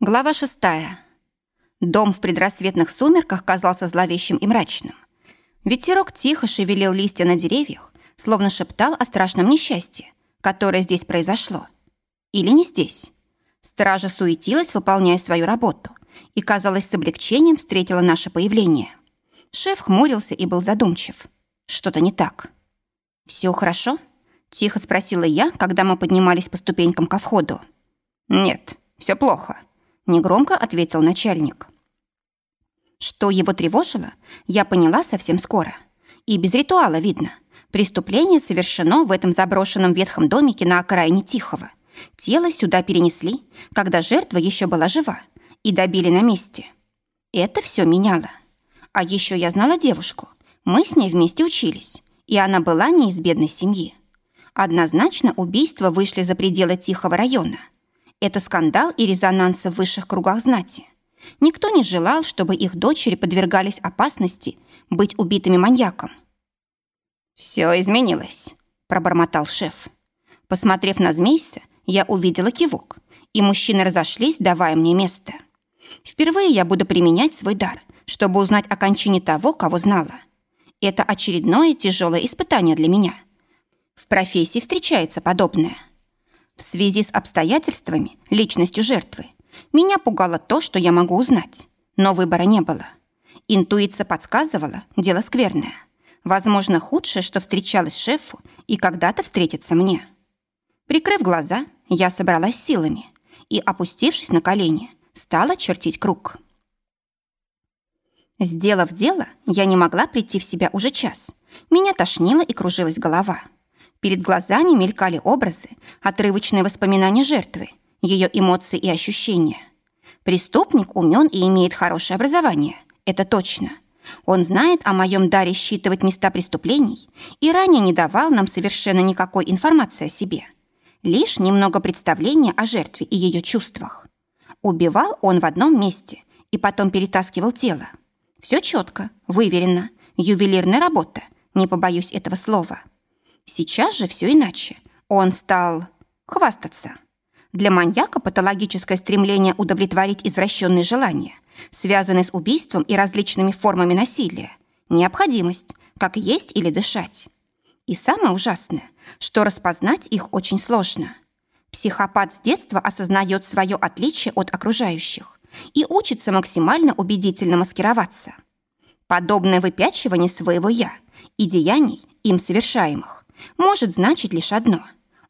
Глава шестая. Дом в предрассветных сумерках казался зловещим и мрачным. Ветерок тихо шевелил листья на деревьях, словно шептал о страшном несчастье, которое здесь произошло. Или не здесь. Стража суетилась, выполняя свою работу, и, казалось, с облегчением встретила наше появление. Шеф хмурился и был задумчив. Что-то не так. «Все хорошо?» – тихо спросила я, когда мы поднимались по ступенькам ко входу. «Нет, все плохо», негромко ответил начальник. Что его тревожило, я поняла совсем скоро. И без ритуала видно. Преступление совершено в этом заброшенном ветхом домике на окраине Тихого. Тело сюда перенесли, когда жертва еще была жива, и добили на месте. Это все меняло. А еще я знала девушку. Мы с ней вместе учились, и она была не из бедной семьи. Однозначно убийства вышли за пределы Тихого района – это скандал и резонанс в высших кругах знати. Никто не желал, чтобы их дочери подвергались опасности быть убитыми маньяком. «Все изменилось», – пробормотал шеф. Посмотрев на Змейса, я увидела кивок, и мужчины разошлись, давая мне место. Впервые я буду применять свой дар, чтобы узнать о кончине того, кого знала. Это очередное тяжелое испытание для меня. В профессии встречается подобное – в связи с обстоятельствами, личностью жертвы, меня пугало то, что я могу узнать, но выбора не было. Интуиция подсказывала, дело скверное. Возможно, худшее, что встречалось шефу и когда-то встретится мне. Прикрыв глаза, я собралась силами и, опустившись на колени, стала чертить круг. Сделав дело, я не могла прийти в себя уже час. Меня тошнило и кружилась голова. Перед глазами мелькали образы, отрывочные воспоминания жертвы, ее эмоции и ощущения. Преступник умен и имеет хорошее образование. Это точно. Он знает о моем даре считывать места преступлений и ранее не давал нам совершенно никакой информации о себе. Лишь немного представления о жертве и ее чувствах. Убивал он в одном месте и потом перетаскивал тело. Все четко, выверено, ювелирная работа, не побоюсь этого слова. Сейчас же все иначе. Он стал хвастаться. Для маньяка патологическое стремление удовлетворить извращенные желания, связанные с убийством и различными формами насилия, необходимость, как есть или дышать. И самое ужасное, что распознать их очень сложно. Психопат с детства осознает свое отличие от окружающих и учится максимально убедительно маскироваться. Подобное выпячивание своего «я» и деяний, им совершаемых, может значить лишь одно.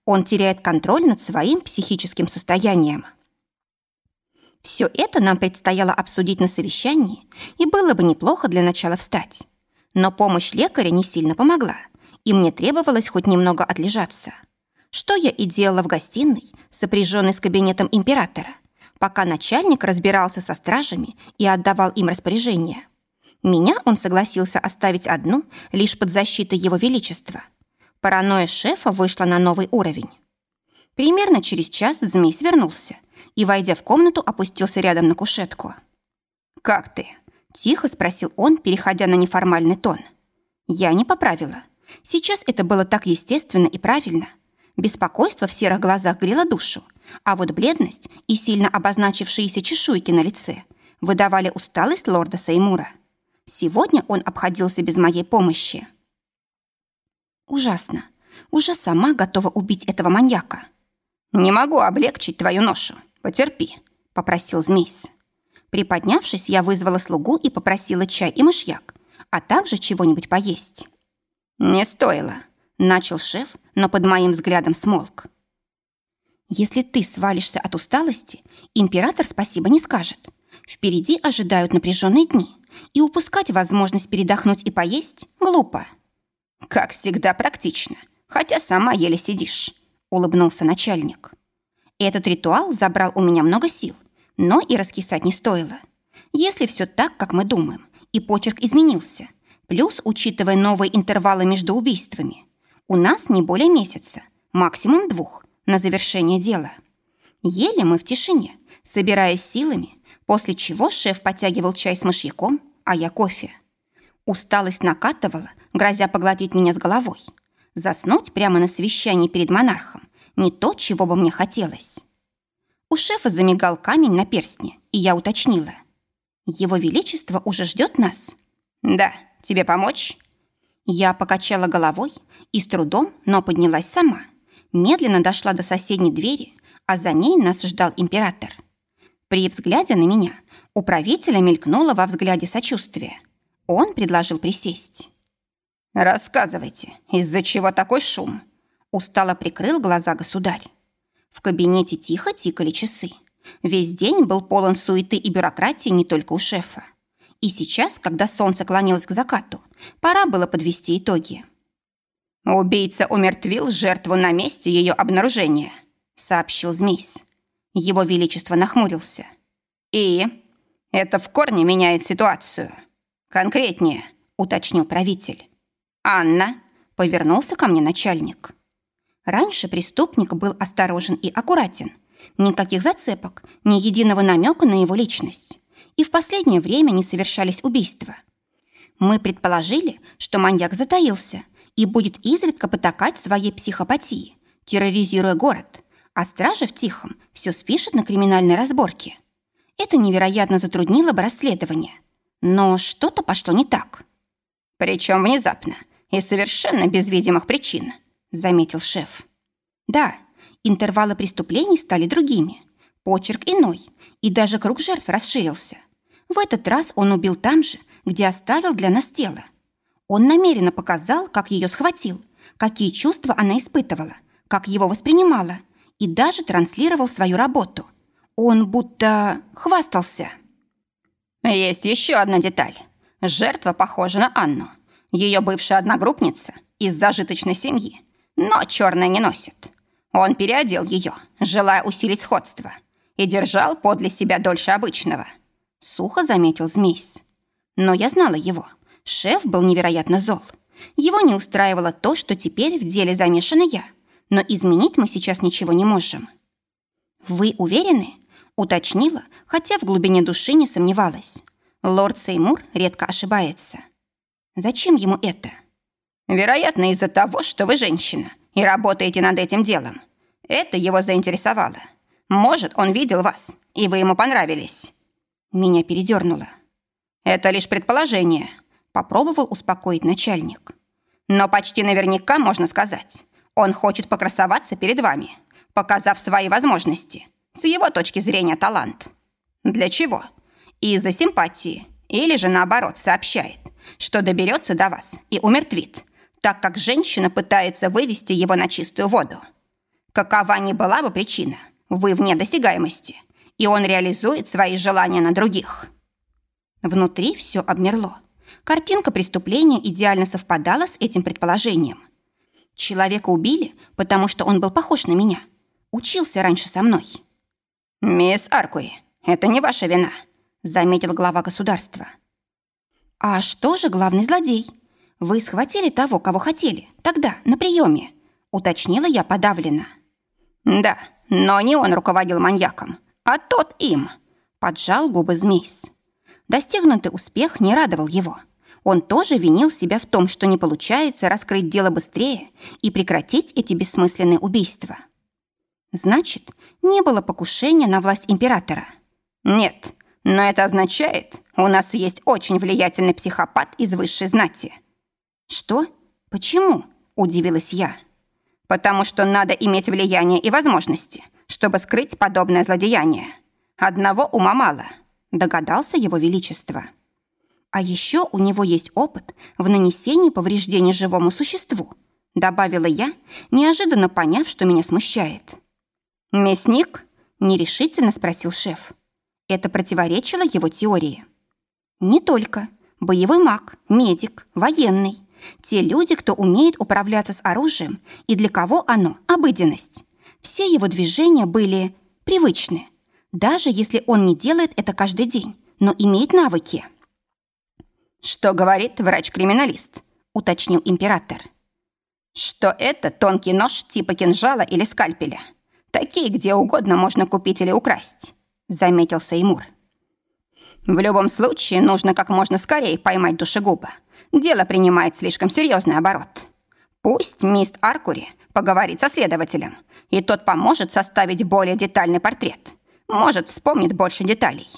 Он теряет контроль над своим психическим состоянием. Все это нам предстояло обсудить на совещании, и было бы неплохо для начала встать. Но помощь лекаря не сильно помогла, и мне требовалось хоть немного отлежаться. Что я и делала в гостиной, сопряженной с кабинетом императора, пока начальник разбирался со стражами и отдавал им распоряжение. Меня он согласился оставить одну лишь под защитой его величества – Паранойя шефа вышла на новый уровень. Примерно через час змей свернулся и, войдя в комнату, опустился рядом на кушетку. «Как ты?» – тихо спросил он, переходя на неформальный тон. Я не поправила. Сейчас это было так естественно и правильно. Беспокойство в серых глазах грело душу, а вот бледность и сильно обозначившиеся чешуйки на лице выдавали усталость лорда Сеймура. Сегодня он обходился без моей помощи. Ужасно. Уже сама готова убить этого маньяка. «Не могу облегчить твою ношу. Потерпи», — попросил Змейс. Приподнявшись, я вызвала слугу и попросила чай и мышьяк, а также чего-нибудь поесть. «Не стоило», — начал шеф, но под моим взглядом смолк. «Если ты свалишься от усталости, император спасибо не скажет. Впереди ожидают напряженные дни, и упускать возможность передохнуть и поесть глупо». «Как всегда практично, хотя сама еле сидишь», — улыбнулся начальник. «Этот ритуал забрал у меня много сил, но и раскисать не стоило. Если все так, как мы думаем, и почерк изменился, плюс, учитывая новые интервалы между убийствами, у нас не более месяца, максимум двух, на завершение дела. Ели мы в тишине, собираясь силами, после чего шеф подтягивал чай с мышьяком, а я кофе. Усталость накатывала, грозя поглотить меня с головой. Заснуть прямо на совещании перед монархом – не то, чего бы мне хотелось. У шефа замигал камень на перстне, и я уточнила. «Его Величество уже ждет нас?» «Да, тебе помочь?» Я покачала головой и с трудом, но поднялась сама. Медленно дошла до соседней двери, а за ней нас ждал император. При взгляде на меня у правителя мелькнуло во взгляде сочувствие. Он предложил присесть. «Рассказывайте, из-за чего такой шум?» Устало прикрыл глаза государь. В кабинете тихо тикали часы. Весь день был полон суеты и бюрократии не только у шефа. И сейчас, когда солнце клонилось к закату, пора было подвести итоги. «Убийца умертвил жертву на месте ее обнаружения», — сообщил Змейс. Его Величество нахмурился. «И? Это в корне меняет ситуацию. Конкретнее», — уточнил правитель. «Анна», — повернулся ко мне начальник. Раньше преступник был осторожен и аккуратен. Никаких зацепок, ни единого намека на его личность. И в последнее время не совершались убийства. Мы предположили, что маньяк затаился и будет изредка потакать своей психопатии, терроризируя город, а стража в Тихом все спишет на криминальной разборке. Это невероятно затруднило бы расследование. Но что-то пошло не так. Причем внезапно и совершенно без видимых причин, заметил шеф. Да, интервалы преступлений стали другими, почерк иной, и даже круг жертв расширился. В этот раз он убил там же, где оставил для нас тело. Он намеренно показал, как ее схватил, какие чувства она испытывала, как его воспринимала, и даже транслировал свою работу. Он будто хвастался. Есть еще одна деталь. Жертва похожа на Анну. Ее бывшая одногруппница из зажиточной семьи, но черное не носит. Он переодел ее, желая усилить сходство, и держал подле себя дольше обычного. Сухо заметил Змейс. Но я знала его. Шеф был невероятно зол. Его не устраивало то, что теперь в деле замешана я. Но изменить мы сейчас ничего не можем. «Вы уверены?» — уточнила, хотя в глубине души не сомневалась. Лорд Сеймур редко ошибается. Зачем ему это? Вероятно, из-за того, что вы женщина и работаете над этим делом. Это его заинтересовало. Может, он видел вас, и вы ему понравились. Меня передернуло. Это лишь предположение, попробовал успокоить начальник. Но почти наверняка можно сказать, он хочет покрасоваться перед вами, показав свои возможности, с его точки зрения талант. Для чего? Из-за симпатии или же наоборот сообщает, что доберется до вас и умертвит, так как женщина пытается вывести его на чистую воду. Какова ни была бы причина, вы вне досягаемости, и он реализует свои желания на других. Внутри все обмерло. Картинка преступления идеально совпадала с этим предположением. Человека убили, потому что он был похож на меня. Учился раньше со мной. «Мисс Аркури, это не ваша вина», — заметил глава государства. «А что же главный злодей? Вы схватили того, кого хотели, тогда, на приеме», — уточнила я подавленно. «Да, но не он руководил маньяком, а тот им», — поджал губы Змейс. Достигнутый успех не радовал его. Он тоже винил себя в том, что не получается раскрыть дело быстрее и прекратить эти бессмысленные убийства. Значит, не было покушения на власть императора. Нет, но это означает, у нас есть очень влиятельный психопат из высшей знати. Что? Почему? Удивилась я. Потому что надо иметь влияние и возможности, чтобы скрыть подобное злодеяние. Одного ума мало, догадался его величество. А еще у него есть опыт в нанесении повреждений живому существу, добавила я, неожиданно поняв, что меня смущает. «Мясник?» – нерешительно спросил шеф. Это противоречило его теории. Не только. Боевой маг, медик, военный. Те люди, кто умеет управляться с оружием и для кого оно – обыденность. Все его движения были привычны, даже если он не делает это каждый день, но имеет навыки. «Что говорит врач-криминалист?» – уточнил император. «Что это тонкий нож типа кинжала или скальпеля. Такие где угодно можно купить или украсть», – заметил Сеймур. «В любом случае нужно как можно скорее поймать душегуба. Дело принимает слишком серьезный оборот. Пусть мист Аркури поговорить со следователем, и тот поможет составить более детальный портрет. Может, вспомнит больше деталей.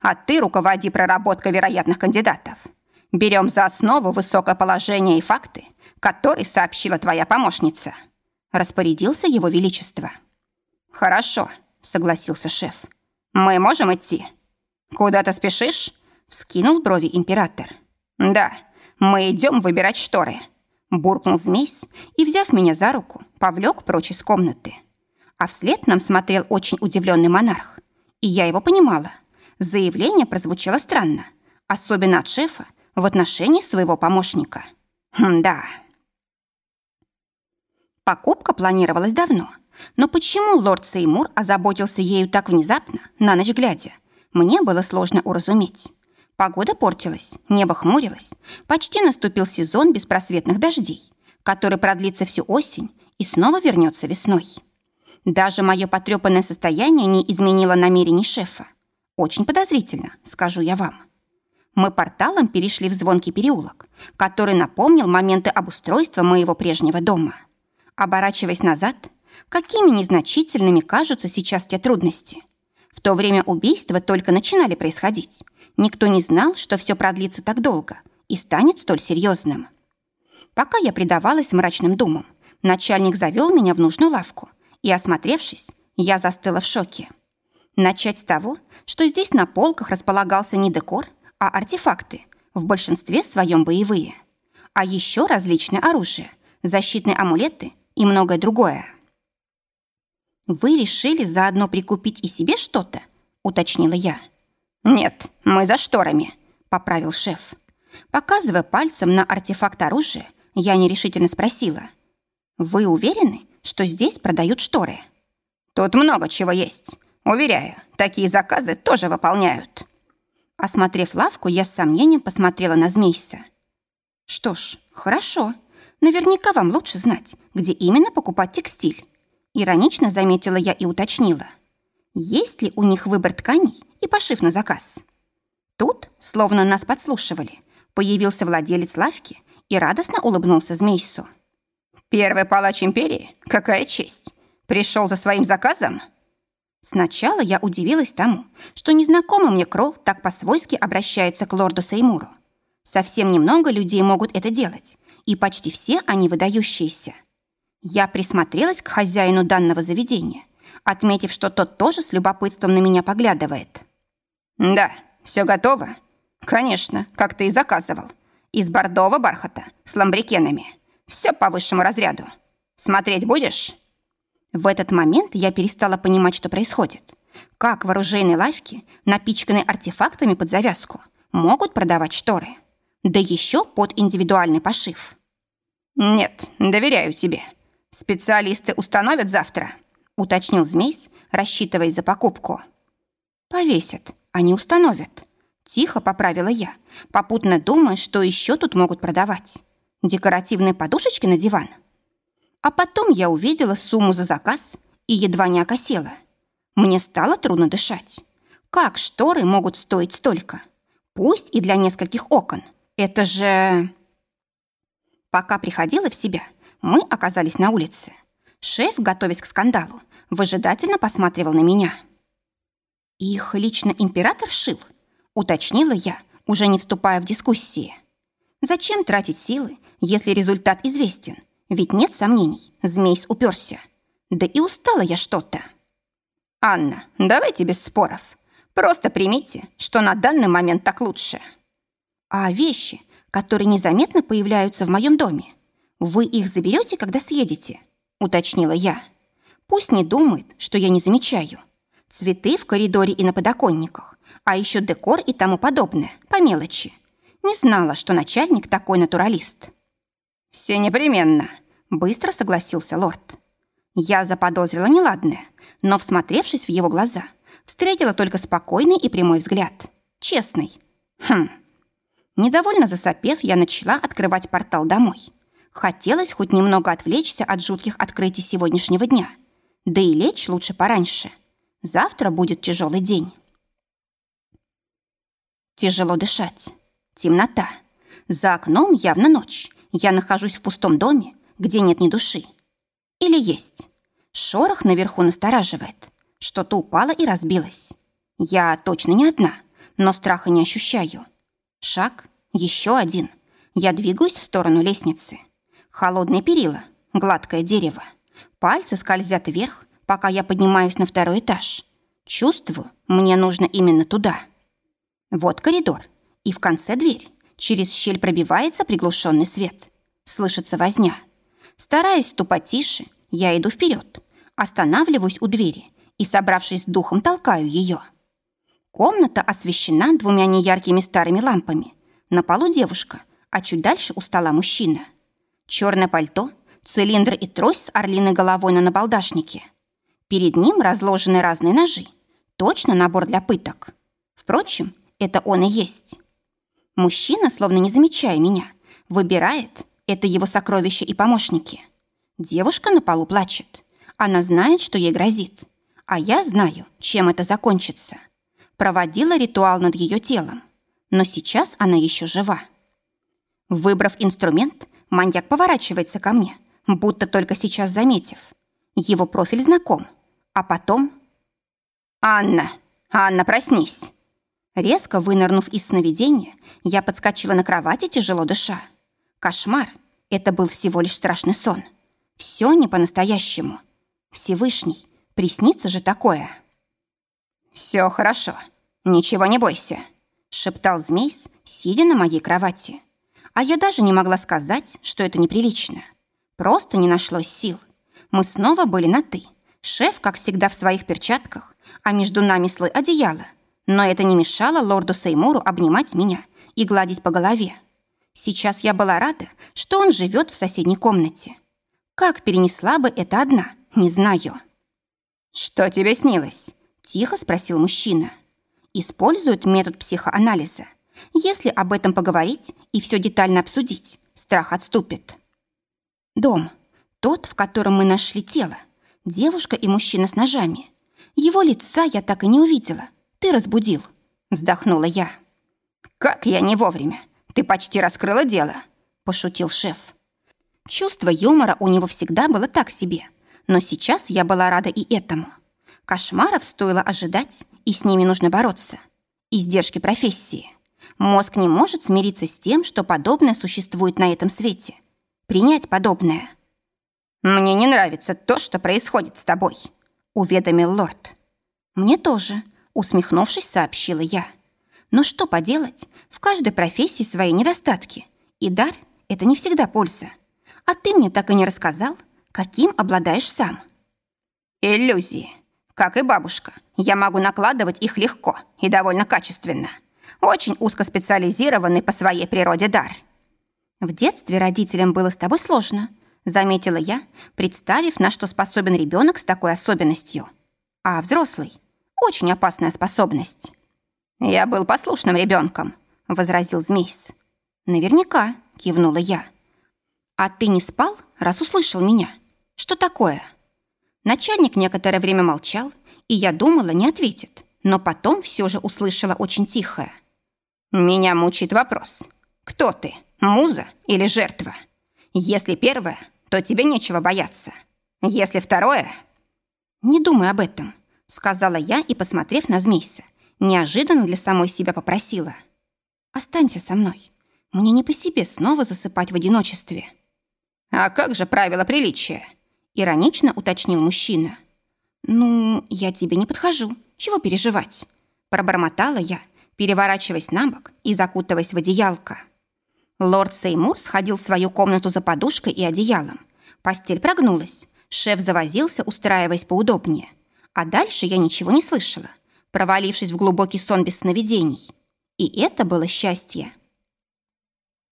А ты руководи проработкой вероятных кандидатов. Берем за основу высокое положение и факты, которые сообщила твоя помощница. Распорядился его величество. Хорошо, согласился шеф. Мы можем идти? Куда ты спешишь? Вскинул брови император. Да, мы идем выбирать шторы. Буркнул змейс и, взяв меня за руку, повлек прочь из комнаты. А вслед нам смотрел очень удивленный монарх. И я его понимала. Заявление прозвучало странно, особенно от шефа в отношении своего помощника. Хм, да. Покупка планировалась давно, но почему лорд Сеймур озаботился ею так внезапно, на ночь глядя, мне было сложно уразуметь. Погода портилась, небо хмурилось, почти наступил сезон беспросветных дождей, который продлится всю осень и снова вернется весной. Даже мое потрепанное состояние не изменило намерений шефа. Очень подозрительно, скажу я вам. Мы порталом перешли в звонкий переулок, который напомнил моменты обустройства моего прежнего дома. Оборачиваясь назад, какими незначительными кажутся сейчас те трудности. То время убийства только начинали происходить. Никто не знал, что все продлится так долго и станет столь серьезным. Пока я предавалась мрачным думам, начальник завел меня в нужную лавку, и, осмотревшись, я застыла в шоке. Начать с того, что здесь на полках располагался не декор, а артефакты, в большинстве своем боевые. А еще различное оружие, защитные амулеты и многое другое. «Вы решили заодно прикупить и себе что-то?» – уточнила я. «Нет, мы за шторами», – поправил шеф. Показывая пальцем на артефакт оружия, я нерешительно спросила. «Вы уверены, что здесь продают шторы?» «Тут много чего есть. Уверяю, такие заказы тоже выполняют». Осмотрев лавку, я с сомнением посмотрела на Змейса. «Что ж, хорошо. Наверняка вам лучше знать, где именно покупать текстиль». Иронично заметила я и уточнила. «Есть ли у них выбор тканей и пошив на заказ?» Тут, словно нас подслушивали, появился владелец лавки и радостно улыбнулся Змейсу. «Первый палач империи? Какая честь! Пришел за своим заказом?» Сначала я удивилась тому, что незнакомый мне Кролл так по-свойски обращается к лорду Сеймуру. Совсем немного людей могут это делать, и почти все они выдающиеся. Я присмотрелась к хозяину данного заведения, отметив, что тот тоже с любопытством на меня поглядывает. «Да, все готово?» «Конечно, как ты и заказывал. Из бордового бархата, с ламбрикенами. Все по высшему разряду. Смотреть будешь?» В этот момент я перестала понимать, что происходит. Как в оружейной лавке, напичканной артефактами под завязку, могут продавать шторы? Да еще под индивидуальный пошив. «Нет, доверяю тебе. Специалисты установят завтра», уточнил Змейс, рассчитывая за покупку. «Повесят, не установят». Тихо поправила я, попутно думая, что еще тут могут продавать. Декоративные подушечки на диван – а потом я увидела сумму за заказ и едва не окосела. Мне стало трудно дышать. Как шторы могут стоить столько? Пусть и для нескольких окон. Это же... Пока приходила в себя, мы оказались на улице. Шеф, готовясь к скандалу, выжидательно посматривал на меня. «Их лично император шил?» — уточнила я, уже не вступая в дискуссии. «Зачем тратить силы, если результат известен, ведь нет сомнений, змей уперся. Да и устала я что-то. «Анна, давайте без споров. Просто примите, что на данный момент так лучше». «А вещи, которые незаметно появляются в моем доме, вы их заберете, когда съедете?» — уточнила я. «Пусть не думает, что я не замечаю. Цветы в коридоре и на подоконниках, а еще декор и тому подобное, по мелочи. Не знала, что начальник такой натуралист». «Все непременно», — быстро согласился лорд. Я заподозрила неладное, но, всмотревшись в его глаза, встретила только спокойный и прямой взгляд. Честный. Хм. Недовольно засопев, я начала открывать портал домой. Хотелось хоть немного отвлечься от жутких открытий сегодняшнего дня. Да и лечь лучше пораньше. Завтра будет тяжелый день. Тяжело дышать. Темнота. За окном явно ночь, я нахожусь в пустом доме, где нет ни души. Или есть? Шорох наверху настораживает. Что-то упало и разбилось. Я точно не одна, но страха не ощущаю. Шаг, еще один. Я двигаюсь в сторону лестницы. Холодные перила, гладкое дерево. Пальцы скользят вверх, пока я поднимаюсь на второй этаж. Чувствую, мне нужно именно туда. Вот коридор. И в конце дверь. Через щель пробивается приглушенный свет. Слышится возня. Стараясь ступать тише, я иду вперед. Останавливаюсь у двери и, собравшись с духом, толкаю ее. Комната освещена двумя неяркими старыми лампами. На полу девушка, а чуть дальше у стола мужчина. Черное пальто, цилиндр и трость с орлиной головой на набалдашнике. Перед ним разложены разные ножи. Точно набор для пыток. Впрочем, это он и есть. Мужчина, словно не замечая меня, выбирает, это его сокровища и помощники. Девушка на полу плачет. Она знает, что ей грозит. А я знаю, чем это закончится. Проводила ритуал над ее телом. Но сейчас она еще жива. Выбрав инструмент, маньяк поворачивается ко мне, будто только сейчас заметив. Его профиль знаком. А потом... «Анна! Анна, проснись!» Резко вынырнув из сновидения, я подскочила на кровати, тяжело дыша. Кошмар. Это был всего лишь страшный сон. Все не по-настоящему. Всевышний. Приснится же такое. «Все хорошо. Ничего не бойся», — шептал змей, сидя на моей кровати. А я даже не могла сказать, что это неприлично. Просто не нашлось сил. Мы снова были на «ты». Шеф, как всегда, в своих перчатках, а между нами слой одеяла. Но это не мешало лорду Сеймуру обнимать меня и гладить по голове. Сейчас я была рада, что он живет в соседней комнате. Как перенесла бы это одна, не знаю. «Что тебе снилось?» – тихо спросил мужчина. Использует метод психоанализа. Если об этом поговорить и все детально обсудить, страх отступит. Дом. Тот, в котором мы нашли тело. Девушка и мужчина с ножами. Его лица я так и не увидела. Ты разбудил. Вздохнула я. Как я не вовремя. Ты почти раскрыла дело, пошутил шеф. Чувство юмора у него всегда было так себе, но сейчас я была рада и этому. Кошмаров стоило ожидать, и с ними нужно бороться. Издержки профессии. Мозг не может смириться с тем, что подобное существует на этом свете. Принять подобное. «Мне не нравится то, что происходит с тобой», — уведомил лорд. «Мне тоже», — усмехнувшись, сообщила я. Но что поделать, в каждой профессии свои недостатки. И дар – это не всегда польза. А ты мне так и не рассказал, каким обладаешь сам. Иллюзии. Как и бабушка, я могу накладывать их легко и довольно качественно. Очень узкоспециализированный по своей природе дар. В детстве родителям было с тобой сложно, заметила я, представив, на что способен ребенок с такой особенностью. А взрослый – очень опасная способность. «Я был послушным ребенком», — возразил Змейс. «Наверняка», — кивнула я. «А ты не спал, раз услышал меня? Что такое?» Начальник некоторое время молчал, и я думала, не ответит, но потом все же услышала очень тихое. «Меня мучает вопрос. Кто ты, муза или жертва? Если первое, то тебе нечего бояться. Если второе...» «Не думай об этом», — сказала я и, посмотрев на Змейса, неожиданно для самой себя попросила. «Останься со мной. Мне не по себе снова засыпать в одиночестве». «А как же правила приличия?» — иронично уточнил мужчина. «Ну, я тебе не подхожу. Чего переживать?» Пробормотала я, переворачиваясь на бок и закутываясь в одеялко. Лорд Сеймур сходил в свою комнату за подушкой и одеялом. Постель прогнулась. Шеф завозился, устраиваясь поудобнее. А дальше я ничего не слышала провалившись в глубокий сон без сновидений. И это было счастье.